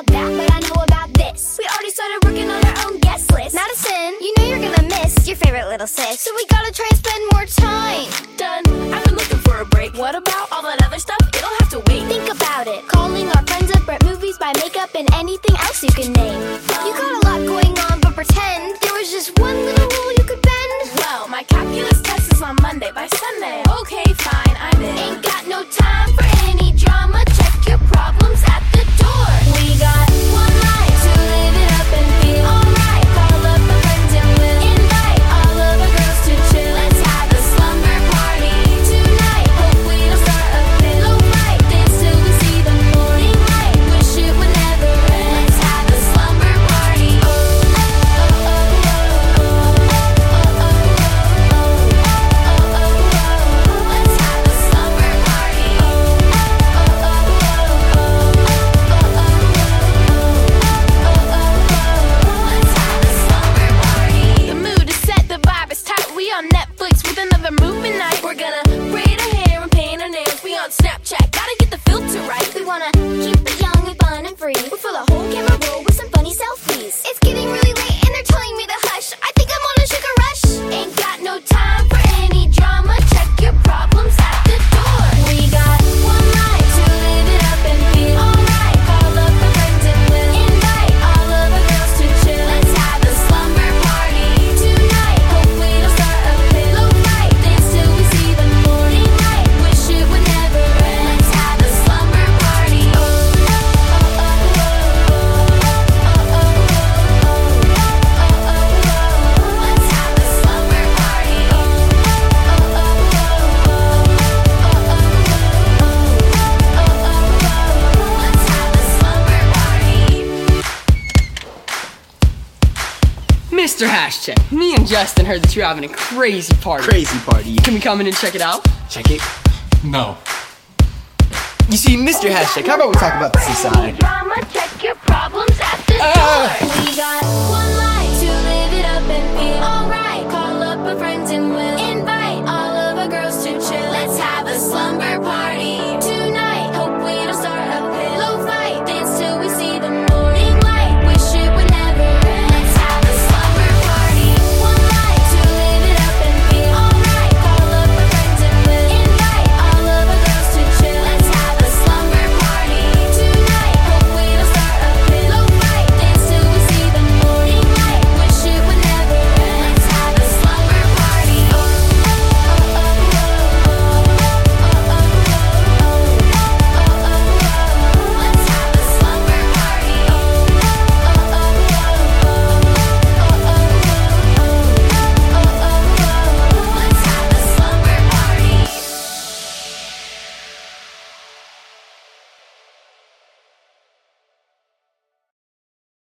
about that, but I know about this. We already started working on our own guest list. Madison, you know you're gonna miss your favorite little sis. So we gotta try and spend more time. Done. I've been looking for a break. What about all that other stuff? It'll have to wait. Think about it. Calling our friends up at movies, buy makeup, and anything else you can name. You got a lot going on, but pretend there was just one little another movie night. We're gonna Mr. Hashtag, me and Justin heard that you're having a crazy party. Crazy party. Can we come in and check it out? Check it? No. You see, Mr. Hashtag, how about we talk about this inside? Drama, check your problems at the uh. We got one life to live it up and feel alright. Call up a friend and we'll invite all of our girls to chill. Let's have a slumber party.